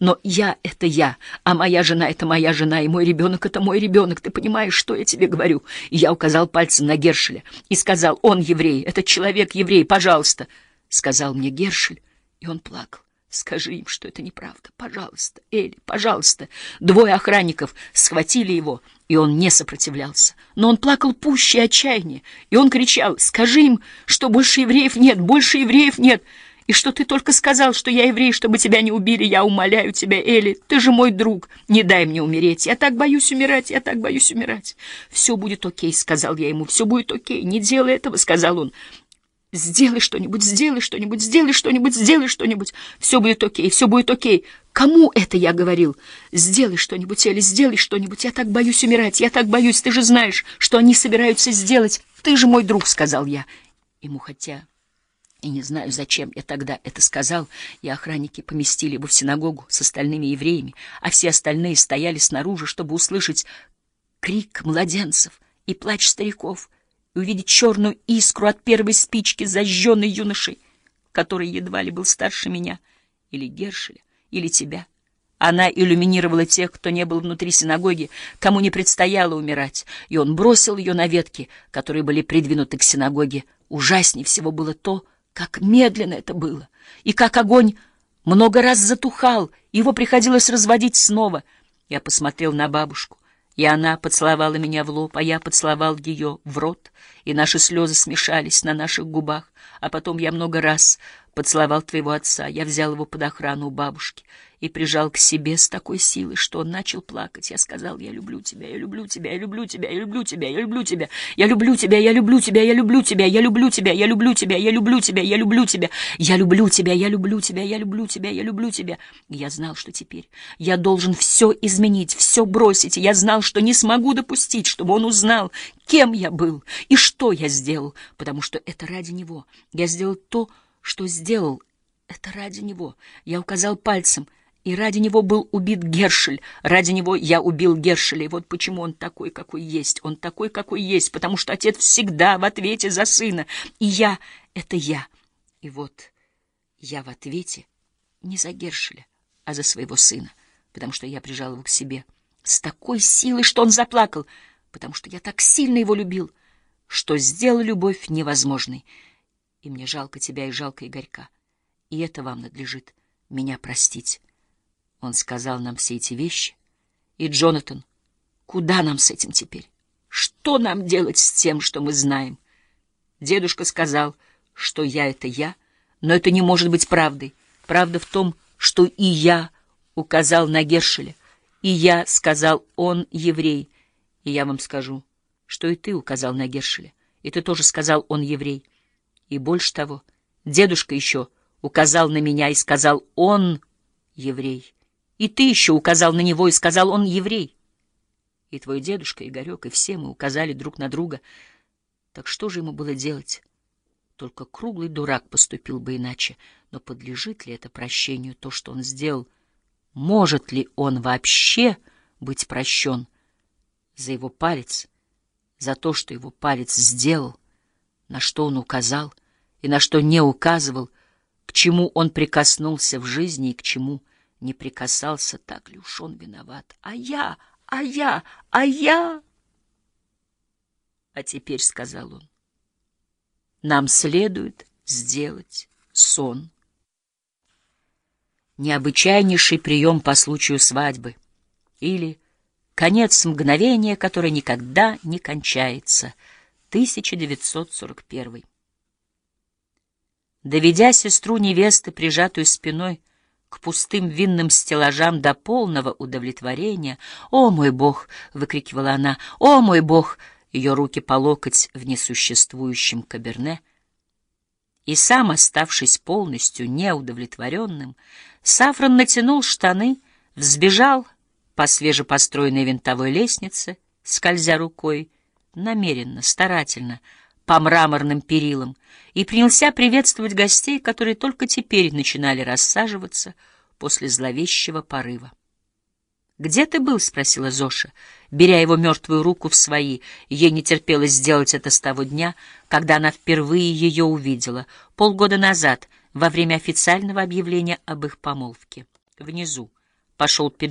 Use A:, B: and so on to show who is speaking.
A: Но я — это я, а моя жена — это моя жена, и мой ребенок — это мой ребенок. Ты понимаешь, что я тебе говорю?» Я указал пальцем на Гершеля и сказал, «Он еврей, этот человек еврей, пожалуйста!» Сказал мне Гершель, и он плакал. Скажи им, что это неправда. Пожалуйста, Элли, пожалуйста. Двое охранников схватили его, и он не сопротивлялся. Но он плакал пуще отчаяния, и он кричал, скажи им, что больше евреев нет, больше евреев нет, и что ты только сказал, что я еврей, чтобы тебя не убили. Я умоляю тебя, Элли, ты же мой друг, не дай мне умереть. Я так боюсь умирать, я так боюсь умирать. Все будет окей, сказал я ему, все будет окей, не делай этого, сказал он. Сделай что-нибудь, сделай что-нибудь, сделай что-нибудь, сделай что-нибудь. Все будет окей, все будет окей. Кому это я говорил? Сделай что-нибудь, Элли, сделай что-нибудь. Я так боюсь умирать, я так боюсь. Ты же знаешь, что они собираются сделать. Ты же мой друг, сказал я. Ему хотя... И не знаю, зачем я тогда это сказал, и охранники поместили его в синагогу с остальными евреями, а все остальные стояли снаружи, чтобы услышать крик младенцев и плач стариков — и увидеть черную искру от первой спички, зажженной юношей, который едва ли был старше меня, или Гершеля, или тебя. Она иллюминировала тех, кто не был внутри синагоги, кому не предстояло умирать, и он бросил ее на ветки, которые были придвинуты к синагоге. Ужаснее всего было то, как медленно это было, и как огонь много раз затухал, его приходилось разводить снова. Я посмотрел на бабушку и она поцеловала меня в лоб, а я поцеловал ее в рот, и наши слезы смешались на наших губах, а потом я много раз поцеловал твоего отца, я взял его под охрану у бабушки, и прижал к себе с такой силой, что он начал плакать. Я сказал, я люблю тебя, я люблю тебя, я люблю тебя, я люблю тебя, я люблю тебя, я люблю тебя, я люблю тебя, я люблю тебя, я люблю тебя, я люблю тебя, я люблю тебя, я люблю тебя, я люблю тебя, я люблю тебя, я люблю тебя, я люблю тебя. Я знал, что теперь я должен все изменить, все бросить. Я знал, что не смогу допустить, чтобы он узнал, кем я был и что я сделал, потому что это ради него. Я сделал то, что сделал. Это ради него. Я указал пальцем — и ради него был убит Гершель, ради него я убил Гершеля, и вот почему он такой, какой есть. Он такой, какой есть, потому что отец всегда в ответе за сына, и я — это я. И вот я в ответе не за Гершеля, а за своего сына, потому что я прижал его к себе с такой силой, что он заплакал, потому что я так сильно его любил, что сделал любовь невозможной. И мне жалко тебя и жалко Игорька, и это вам надлежит меня простить. Он сказал нам все эти вещи. И, Джонатан, куда нам с этим теперь? Что нам делать с тем, что мы знаем? Дедушка сказал, что я — это я, но это не может быть правдой. Правда в том, что и я указал на Гершеля, и я сказал, он еврей. И я вам скажу, что и ты указал на Гершеля, и ты тоже сказал, он еврей. И больше того, дедушка еще указал на меня и сказал, он еврей. И ты еще указал на него и сказал, он еврей. И твой дедушка, Игорек, и все мы указали друг на друга. Так что же ему было делать? Только круглый дурак поступил бы иначе. Но подлежит ли это прощению то, что он сделал? Может ли он вообще быть прощен за его палец, за то, что его палец сделал, на что он указал и на что не указывал, к чему он прикоснулся в жизни и к чему не прикасался, так ли уж он виноват. А я, а я, а я... А теперь, — сказал он, — нам следует сделать сон. Необычайнейший прием по случаю свадьбы или конец мгновения, которое никогда не кончается. 1941. Доведя сестру невесты, прижатую спиной к пустым винным стеллажам до полного удовлетворения. «О, мой бог!» — выкрикивала она. «О, мой бог!» Ее руки по локоть в несуществующем каберне. И сам, оставшись полностью неудовлетворенным, Сафран натянул штаны, взбежал по свежепостроенной винтовой лестнице, скользя рукой, намеренно, старательно, по мраморным перилам и принялся приветствовать гостей, которые только теперь начинали рассаживаться после зловещего порыва. «Где ты был?» — спросила Зоша, беря его мертвую руку в свои. Ей не терпелось сделать это с того дня, когда она впервые ее увидела, полгода назад, во время официального объявления об их помолвке. Внизу, пошел